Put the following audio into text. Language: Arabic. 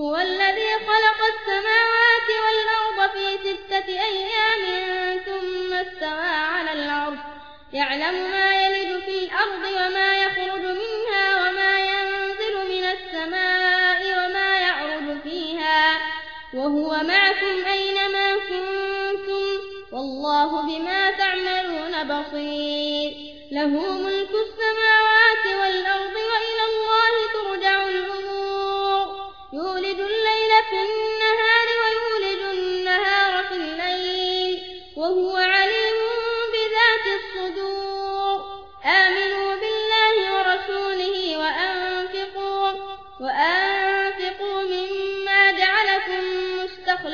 هو الذي خلق السماوات والأرض في ستة أيام ثم استوى على العرض يعلم ما يلد في الأرض وما يخرج منها وما ينزل من السماء وما يعرض فيها. وهو معكم أينما كنتم. والله بما تعملون بصير. له ملك السماوات